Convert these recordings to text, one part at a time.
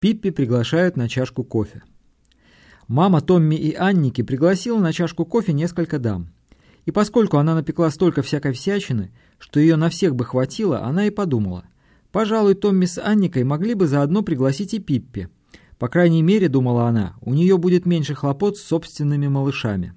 Пиппи приглашают на чашку кофе. Мама Томми и Анники пригласила на чашку кофе несколько дам. И поскольку она напекла столько всякой всячины, что ее на всех бы хватило, она и подумала. Пожалуй, Томми с Анникой могли бы заодно пригласить и Пиппи. По крайней мере, думала она, у нее будет меньше хлопот с собственными малышами.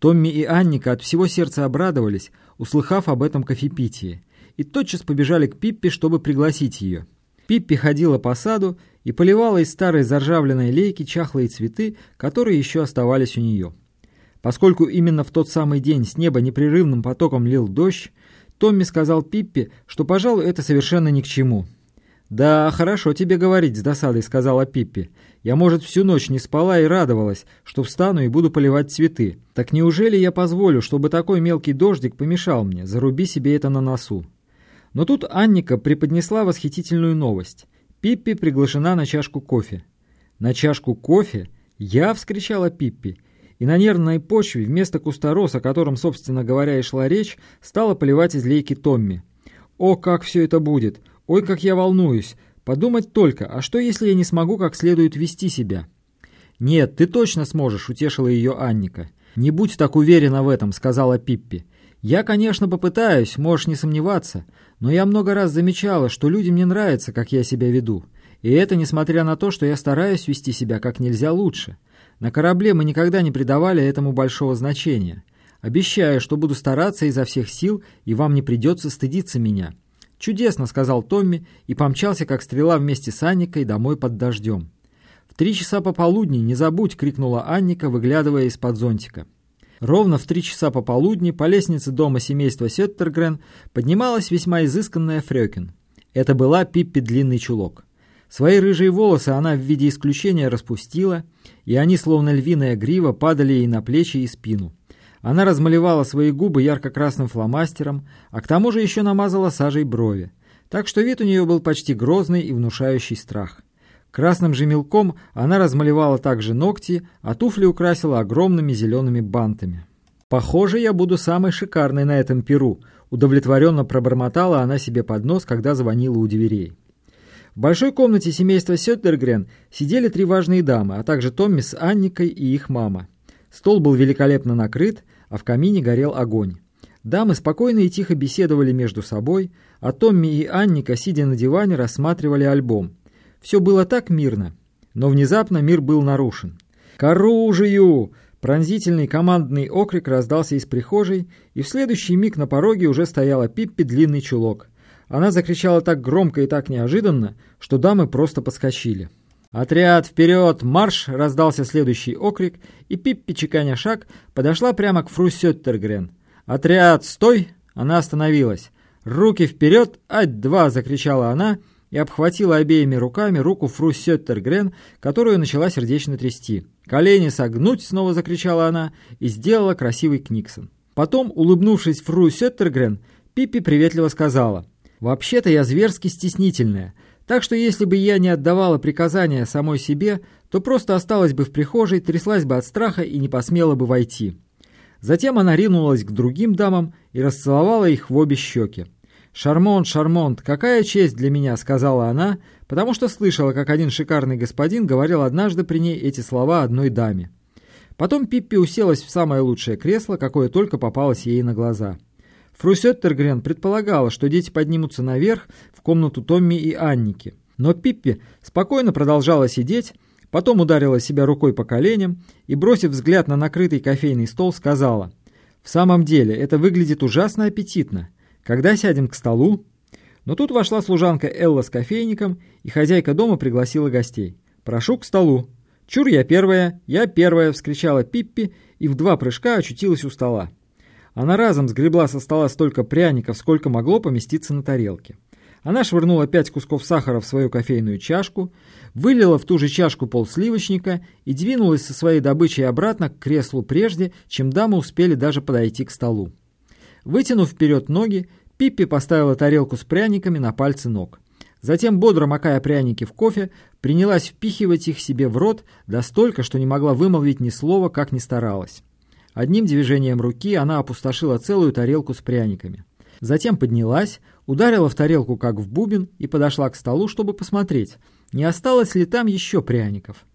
Томми и Анника от всего сердца обрадовались, услыхав об этом кофепитии, и тотчас побежали к Пиппи, чтобы пригласить ее. Пиппи ходила по саду и поливала из старой заржавленной лейки чахлые цветы, которые еще оставались у нее. Поскольку именно в тот самый день с неба непрерывным потоком лил дождь, Томми сказал Пиппи, что, пожалуй, это совершенно ни к чему. «Да, хорошо тебе говорить с досадой», — сказала Пиппи. «Я, может, всю ночь не спала и радовалась, что встану и буду поливать цветы. Так неужели я позволю, чтобы такой мелкий дождик помешал мне? Заруби себе это на носу». Но тут Анника преподнесла восхитительную новость. Пиппи приглашена на чашку кофе. «На чашку кофе?» «Я!» — вскричала Пиппи. И на нервной почве вместо кустороса, о котором, собственно говоря, и шла речь, стала поливать из лейки Томми. «О, как все это будет! Ой, как я волнуюсь! Подумать только, а что, если я не смогу как следует вести себя?» «Нет, ты точно сможешь», — утешила ее Анника. «Не будь так уверена в этом», — сказала Пиппи. «Я, конечно, попытаюсь, можешь не сомневаться, но я много раз замечала, что людям не нравится, как я себя веду. И это несмотря на то, что я стараюсь вести себя как нельзя лучше. На корабле мы никогда не придавали этому большого значения. Обещаю, что буду стараться изо всех сил, и вам не придется стыдиться меня». «Чудесно», — сказал Томми и помчался, как стрела вместе с Анникой, домой под дождем. «В три часа пополудни, не забудь!» — крикнула Анника, выглядывая из-под зонтика. Ровно в три часа пополудни по лестнице дома семейства Сеттергрен поднималась весьма изысканная Фрёкин. Это была Пиппи Длинный Чулок. Свои рыжие волосы она в виде исключения распустила, и они, словно львиная грива, падали ей на плечи и спину. Она размалевала свои губы ярко-красным фломастером, а к тому же еще намазала сажей брови. Так что вид у нее был почти грозный и внушающий страх. Красным же мелком она размалевала также ногти, а туфли украсила огромными зелеными бантами. «Похоже, я буду самой шикарной на этом перу», — удовлетворенно пробормотала она себе под нос, когда звонила у дверей. В большой комнате семейства Сеттергрен сидели три важные дамы, а также Томми с Анникой и их мама. Стол был великолепно накрыт, а в камине горел огонь. Дамы спокойно и тихо беседовали между собой, а Томми и Анника, сидя на диване, рассматривали альбом — все было так мирно, но внезапно мир был нарушен. «К оружию!» Пронзительный командный окрик раздался из прихожей, и в следующий миг на пороге уже стояла Пиппи длинный чулок. Она закричала так громко и так неожиданно, что дамы просто подскочили. «Отряд, вперед! Марш!» — раздался следующий окрик, и Пиппи, чеканя шаг, подошла прямо к фру Сеттергрен. «Отряд, стой!» — она остановилась. «Руки вперед! Ать-два!» — закричала она, и обхватила обеими руками руку фру Сеттергрен, которую начала сердечно трясти. «Колени согнуть!» — снова закричала она и сделала красивый книксон. Потом, улыбнувшись фру Сеттергрен, Пиппи приветливо сказала, «Вообще-то я зверски стеснительная, так что если бы я не отдавала приказания самой себе, то просто осталась бы в прихожей, тряслась бы от страха и не посмела бы войти». Затем она ринулась к другим дамам и расцеловала их в обе щеки. «Шармонт, Шармонт, какая честь для меня!» — сказала она, потому что слышала, как один шикарный господин говорил однажды при ней эти слова одной даме. Потом Пиппи уселась в самое лучшее кресло, какое только попалось ей на глаза. Фру Сеттергрен предполагала, что дети поднимутся наверх в комнату Томми и Анники. Но Пиппи спокойно продолжала сидеть, потом ударила себя рукой по коленям и, бросив взгляд на накрытый кофейный стол, сказала, «В самом деле, это выглядит ужасно аппетитно. Когда сядем к столу?» Но тут вошла служанка Элла с кофейником, и хозяйка дома пригласила гостей. «Прошу к столу». «Чур, я первая, я первая!» — вскричала Пиппи и в два прыжка очутилась у стола. Она разом сгребла со стола столько пряников, сколько могло поместиться на тарелке. Она швырнула пять кусков сахара в свою кофейную чашку, вылила в ту же чашку пол сливочника и двинулась со своей добычей обратно к креслу прежде, чем дамы успели даже подойти к столу. Вытянув вперед ноги, Пиппи поставила тарелку с пряниками на пальцы ног. Затем, бодро макая пряники в кофе, принялась впихивать их себе в рот, да столько, что не могла вымолвить ни слова, как ни старалась. Одним движением руки она опустошила целую тарелку с пряниками. Затем поднялась, ударила в тарелку как в бубен и подошла к столу, чтобы посмотреть, не осталось ли там еще пряников.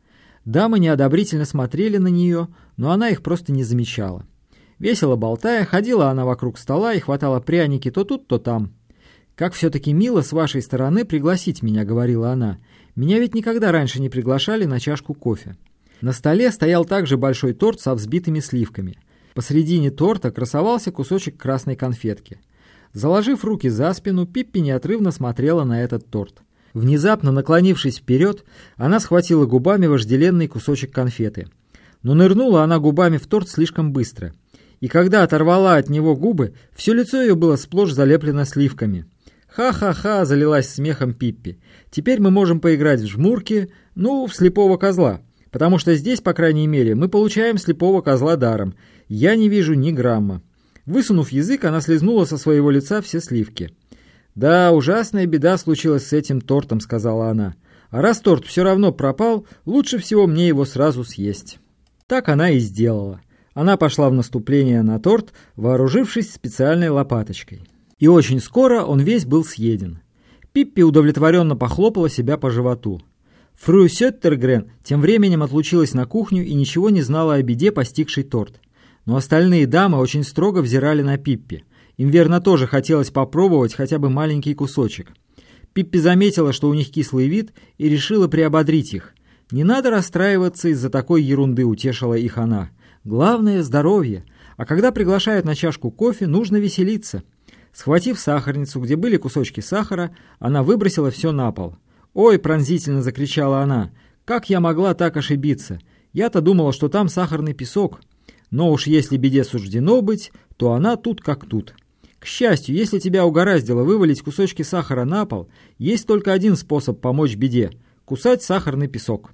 Дамы неодобрительно смотрели на нее, но она их просто не замечала. Весело болтая, ходила она вокруг стола и хватала пряники то тут, то там. «Как все-таки мило с вашей стороны пригласить меня», — говорила она. «Меня ведь никогда раньше не приглашали на чашку кофе». На столе стоял также большой торт со взбитыми сливками. Посредине торта красовался кусочек красной конфетки. Заложив руки за спину, Пиппи неотрывно смотрела на этот торт. Внезапно наклонившись вперед, она схватила губами вожделенный кусочек конфеты. Но нырнула она губами в торт слишком быстро. И когда оторвала от него губы, все лицо ее было сплошь залеплено сливками. «Ха-ха-ха!» — залилась смехом Пиппи. «Теперь мы можем поиграть в жмурки, ну, в слепого козла. Потому что здесь, по крайней мере, мы получаем слепого козла даром. Я не вижу ни грамма». Высунув язык, она слезнула со своего лица все сливки. «Да, ужасная беда случилась с этим тортом», — сказала она. «А раз торт все равно пропал, лучше всего мне его сразу съесть». Так она и сделала. Она пошла в наступление на торт, вооружившись специальной лопаточкой. И очень скоро он весь был съеден. Пиппи удовлетворенно похлопала себя по животу. Фру Сеттергрен тем временем отлучилась на кухню и ничего не знала о беде, постигшей торт. Но остальные дамы очень строго взирали на Пиппи — им верно тоже хотелось попробовать хотя бы маленький кусочек. Пиппи заметила, что у них кислый вид, и решила приободрить их. «Не надо расстраиваться из-за такой ерунды», — утешила их она. «Главное — здоровье. А когда приглашают на чашку кофе, нужно веселиться». Схватив сахарницу, где были кусочки сахара, она выбросила все на пол. «Ой!» — пронзительно закричала она. «Как я могла так ошибиться? Я-то думала, что там сахарный песок. Но уж если беде суждено быть, то она тут как тут». К счастью, если тебя угораздило вывалить кусочки сахара на пол, есть только один способ помочь беде – кусать сахарный песок.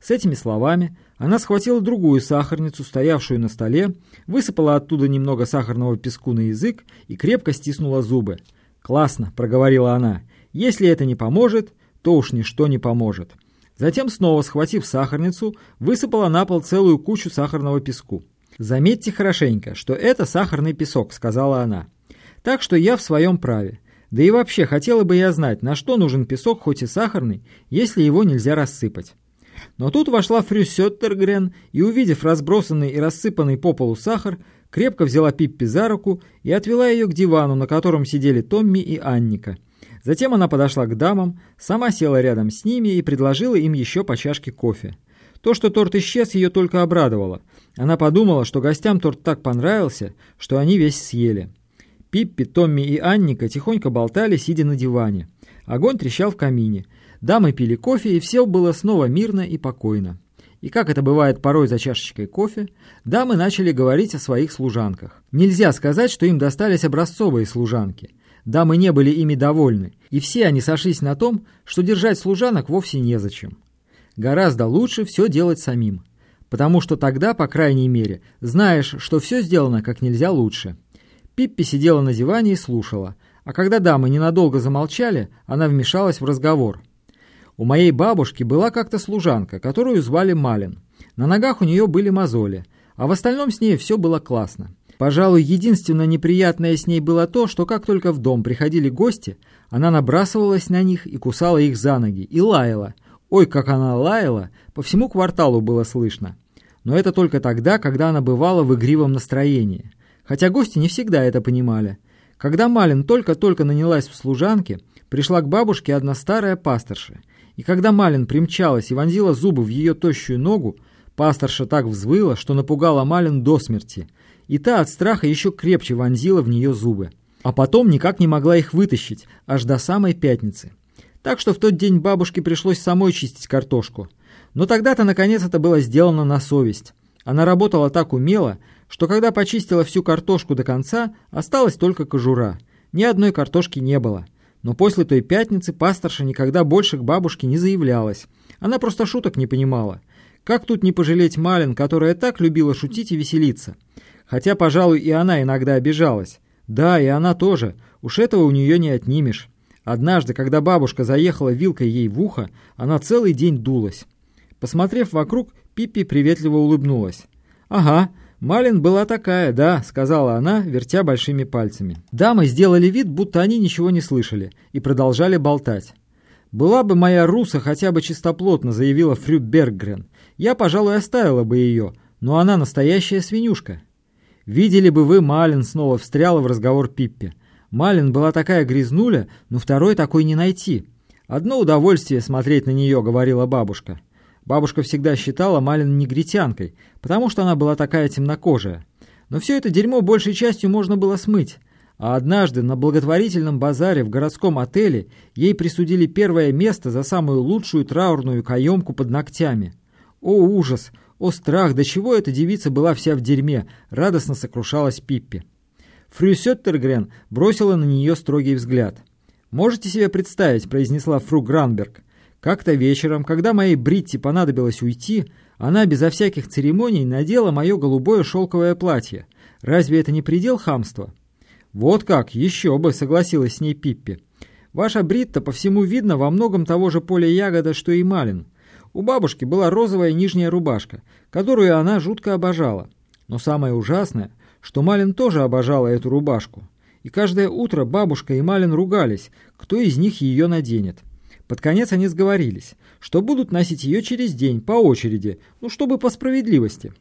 С этими словами она схватила другую сахарницу, стоявшую на столе, высыпала оттуда немного сахарного песку на язык и крепко стиснула зубы. «Классно», – проговорила она. «Если это не поможет, то уж ничто не поможет». Затем, снова схватив сахарницу, высыпала на пол целую кучу сахарного песку. «Заметьте хорошенько, что это сахарный песок», – сказала она. Так что я в своем праве. Да и вообще, хотела бы я знать, на что нужен песок, хоть и сахарный, если его нельзя рассыпать. Но тут вошла Фрю Сеттергрен и, увидев разбросанный и рассыпанный по полу сахар, крепко взяла Пиппи за руку и отвела ее к дивану, на котором сидели Томми и Анника. Затем она подошла к дамам, сама села рядом с ними и предложила им еще по чашке кофе. То, что торт исчез, ее только обрадовало. Она подумала, что гостям торт так понравился, что они весь съели. Пиппи, Томми и Анника тихонько болтали, сидя на диване. Огонь трещал в камине. Дамы пили кофе, и все было снова мирно и покойно. И как это бывает порой за чашечкой кофе, дамы начали говорить о своих служанках. Нельзя сказать, что им достались образцовые служанки. Дамы не были ими довольны, и все они сошлись на том, что держать служанок вовсе незачем. Гораздо лучше все делать самим, потому что тогда, по крайней мере, знаешь, что все сделано как нельзя лучше. Пиппи сидела на диване и слушала, а когда дамы ненадолго замолчали, она вмешалась в разговор. У моей бабушки была как-то служанка, которую звали Малин. На ногах у нее были мозоли, а в остальном с ней все было классно. Пожалуй, единственное неприятное с ней было то, что как только в дом приходили гости, она набрасывалась на них и кусала их за ноги, и лаяла. Ой, как она лаяла, по всему кварталу было слышно. Но это только тогда, когда она бывала в игривом настроении. Хотя гости не всегда это понимали. Когда Малин только-только нанялась в служанке, пришла к бабушке одна старая пасторша. И когда Малин примчалась и вонзила зубы в ее тощую ногу, пасторша так взвыла, что напугала Малин до смерти. И та от страха еще крепче вонзила в нее зубы. А потом никак не могла их вытащить, аж до самой пятницы. Так что в тот день бабушке пришлось самой чистить картошку. Но тогда-то, наконец, это было сделано на совесть. Она работала так умело, что когда почистила всю картошку до конца, осталась только кожура. Ни одной картошки не было. Но после той пятницы пасторша никогда больше к бабушке не заявлялась. Она просто шуток не понимала. Как тут не пожалеть Малин, которая так любила шутить и веселиться? Хотя, пожалуй, и она иногда обижалась. Да, и она тоже. Уж этого у нее не отнимешь. Однажды, когда бабушка заехала вилкой ей в ухо, она целый день дулась. Посмотрев вокруг, Пиппи приветливо улыбнулась. «Ага, «Малин была такая, да», — сказала она, вертя большими пальцами. Дамы сделали вид, будто они ничего не слышали, и продолжали болтать. «Была бы моя руса хотя бы чистоплотно», — заявила Фрю Берггрен. «Я, пожалуй, оставила бы ее, но она настоящая свинюшка». «Видели бы вы, Малин снова встряла в разговор Пиппи. Малин была такая грязнуля, но второй такой не найти. Одно удовольствие смотреть на нее», — говорила бабушка. Бабушка всегда считала Малин негритянкой, потому что она была такая темнокожая. Но все это дерьмо большей частью можно было смыть. А однажды на благотворительном базаре в городском отеле ей присудили первое место за самую лучшую траурную каемку под ногтями. О ужас! О страх! До чего эта девица была вся в дерьме! Радостно сокрушалась Пиппи. Фрю Сеттергрен бросила на нее строгий взгляд. «Можете себе представить», — произнесла Фру Гранберг. «Как-то вечером, когда моей Бритти понадобилось уйти, она безо всяких церемоний надела мое голубое шелковое платье. Разве это не предел хамства?» «Вот как, еще бы», — согласилась с ней Пиппи. «Ваша Бритта по всему видно во многом того же поля ягода, что и Малин. У бабушки была розовая нижняя рубашка, которую она жутко обожала. Но самое ужасное, что Малин тоже обожала эту рубашку. И каждое утро бабушка и Малин ругались, кто из них ее наденет. Под конец они сговорились, что будут носить ее через день, по очереди, ну, чтобы по справедливости.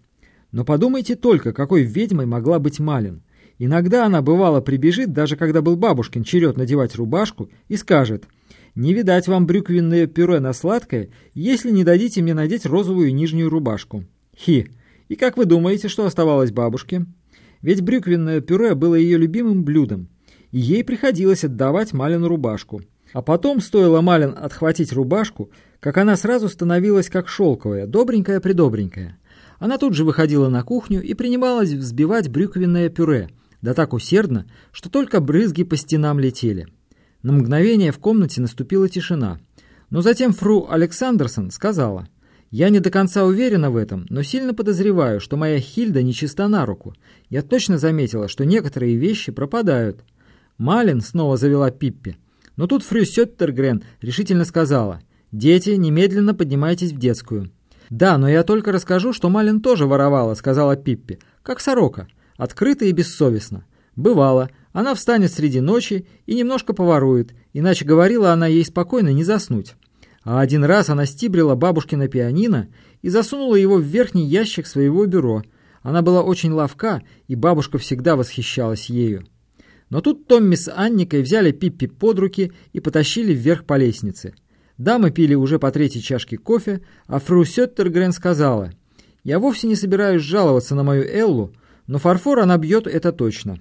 Но подумайте только, какой ведьмой могла быть Малин. Иногда она бывало прибежит, даже когда был бабушкин черед надевать рубашку, и скажет «Не видать вам брюквенное пюре на сладкое, если не дадите мне надеть розовую нижнюю рубашку». Хи! И как вы думаете, что оставалось бабушке? Ведь брюквенное пюре было ее любимым блюдом, и ей приходилось отдавать Малину рубашку. А потом, стоило Малин отхватить рубашку, как она сразу становилась как шелковая, добренькая-придобренькая. Она тут же выходила на кухню и принималась взбивать брюквенное пюре – да так усердно, что только брызги по стенам летели. На мгновение в комнате наступила тишина. Но затем фру Александерсон сказала, «Я не до конца уверена в этом, но сильно подозреваю, что моя Хильда нечиста на руку. Я точно заметила, что некоторые вещи пропадают». Малин снова завела Пиппи. Но тут фрю Сеттергрен решительно сказала, «Дети, немедленно поднимайтесь в детскую». «Да, но я только расскажу, что Малин тоже воровала», — сказала Пиппи, — «как сорока». Открыто и бессовестно. Бывало, она встанет среди ночи и немножко поворует, иначе говорила она ей спокойно не заснуть. А один раз она стибрила бабушкино пианино и засунула его в верхний ящик своего бюро. Она была очень ловка, и бабушка всегда восхищалась ею. Но тут Томми с Анникой взяли Пиппи под руки и потащили вверх по лестнице. Дамы пили уже по третьей чашке кофе, а фру Сеттергрен сказала, «Я вовсе не собираюсь жаловаться на мою Эллу, но фарфор она бьет, это точно.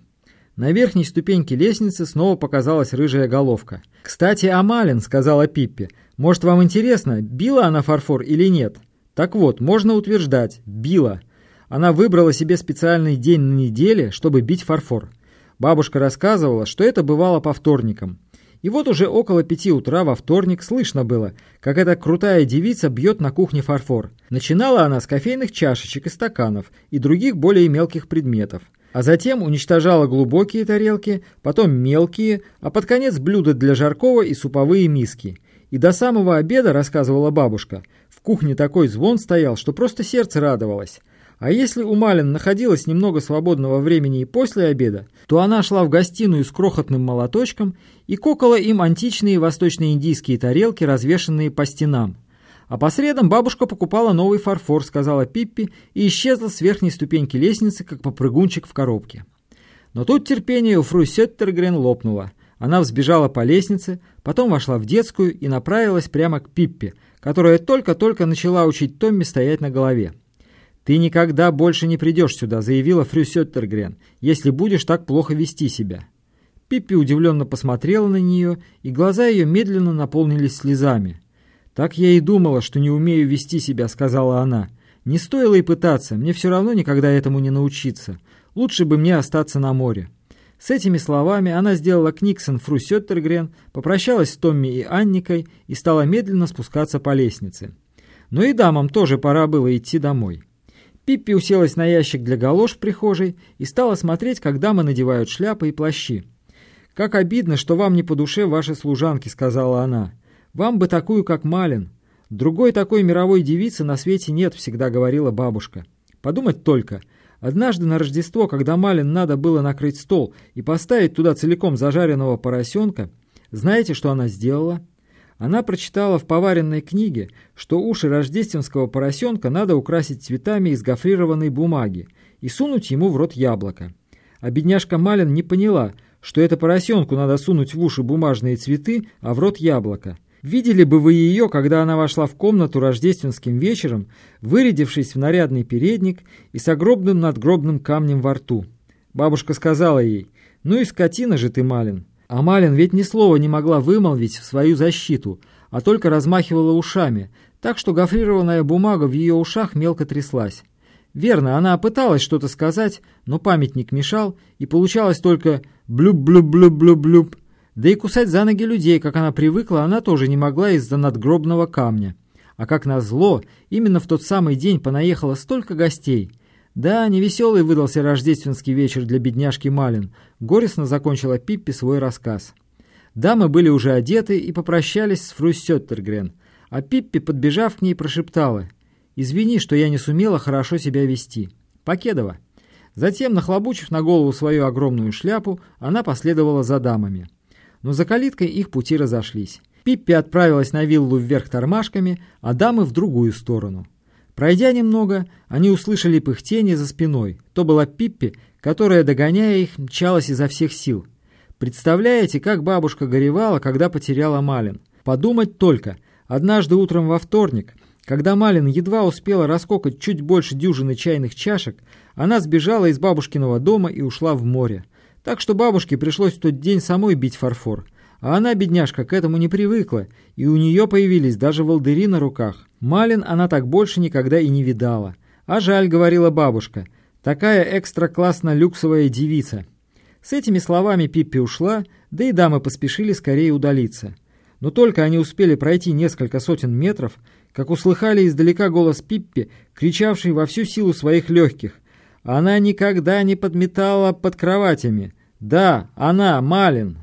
На верхней ступеньке лестницы снова показалась рыжая головка. «Кстати, Амалин», — сказала Пиппи, — «может, вам интересно, била она фарфор или нет?» «Так вот, можно утверждать, била. Она выбрала себе специальный день на неделе, чтобы бить фарфор. Бабушка рассказывала, что это бывало по вторникам. И вот уже около пяти утра во вторник слышно было, как эта крутая девица бьет на кухне фарфор. Начинала она с кофейных чашечек и стаканов и других более мелких предметов. А затем уничтожала глубокие тарелки, потом мелкие, а под конец блюда для жаркого и суповые миски. И до самого обеда, рассказывала бабушка, в кухне такой звон стоял, что просто сердце радовалось. А если у Малин находилось немного свободного времени и после обеда, то она шла в гостиную с крохотным молоточком и кокала им античные восточно-индийские тарелки, развешанные по стенам. А по средам бабушка покупала новый фарфор, сказала Пиппи, и исчезла с верхней ступеньки лестницы, как попрыгунчик в коробке. Но тут терпение у Фру Сеттергрен лопнуло. Она взбежала по лестнице, потом вошла в детскую и направилась прямо к Пиппи, которая только-только начала учить Томми стоять на голове. «Ты никогда больше не придешь сюда», — заявила Фрю Сеттергрен, «если будешь так плохо вести себя». Пиппи удивленно посмотрела на нее, и глаза ее медленно наполнились слезами. «Так я и думала, что не умею вести себя», — сказала она. «Не стоило и пытаться, мне все равно никогда этому не научиться. Лучше бы мне остаться на море». С этими словами она сделала Книксон Фру Сеттергрен, попрощалась с Томми и Анникой и стала медленно спускаться по лестнице. Но и дамам тоже пора было идти домой. Пиппи уселась на ящик для галош в прихожей и стала смотреть, как дамы надевают шляпы и плащи. «Как обидно, что вам не по душе ваши служанки», — сказала она. «Вам бы такую, как Малин. Другой такой мировой девицы на свете нет», — всегда говорила бабушка. «Подумать только. Однажды на Рождество, когда Малин надо было накрыть стол и поставить туда целиком зажаренного поросенка, знаете, что она сделала?» Она прочитала в поваренной книге, что уши рождественского поросенка надо украсить цветами из гофрированной бумаги и сунуть ему в рот яблоко. А бедняжка Малин не поняла, что это поросенку надо сунуть в уши бумажные цветы, а в рот яблоко. Видели бы вы ее, когда она вошла в комнату рождественским вечером, вырядившись в нарядный передник и с огромным надгробным камнем во рту. Бабушка сказала ей, «Ну и скотина же ты, Малин». А Малин ведь ни слова не могла вымолвить в свою защиту, а только размахивала ушами, так что гофрированная бумага в ее ушах мелко тряслась. Верно, она пыталась что-то сказать, но памятник мешал, и получалось только блюб-блюб-блюб-блюб-блюб. Да и кусать за ноги людей, как она привыкла, она тоже не могла из-за надгробного камня. А как назло, именно в тот самый день понаехало столько гостей — да, невеселый выдался рождественский вечер для бедняжки Малин. Горестно закончила Пиппи свой рассказ. Дамы были уже одеты и попрощались с Фру Сеттергрен, а Пиппи, подбежав к ней, прошептала «Извини, что я не сумела хорошо себя вести. Покедова». Затем, нахлобучив на голову свою огромную шляпу, она последовала за дамами. Но за калиткой их пути разошлись. Пиппи отправилась на виллу вверх тормашками, а дамы в другую сторону. Пройдя немного, они услышали пыхтение за спиной. То была Пиппи, которая, догоняя их, мчалась изо всех сил. Представляете, как бабушка горевала, когда потеряла Малин? Подумать только. Однажды утром во вторник, когда Малин едва успела раскокать чуть больше дюжины чайных чашек, она сбежала из бабушкиного дома и ушла в море. Так что бабушке пришлось в тот день самой бить фарфор. А она, бедняжка, к этому не привыкла, и у нее появились даже волдыри на руках. Малин она так больше никогда и не видала. А жаль, говорила бабушка, такая экстра-классно люксовая девица. С этими словами Пиппи ушла, да и дамы поспешили скорее удалиться. Но только они успели пройти несколько сотен метров, как услыхали издалека голос Пиппи, кричавший во всю силу своих легких. Она никогда не подметала под кроватями. Да, она, Малин,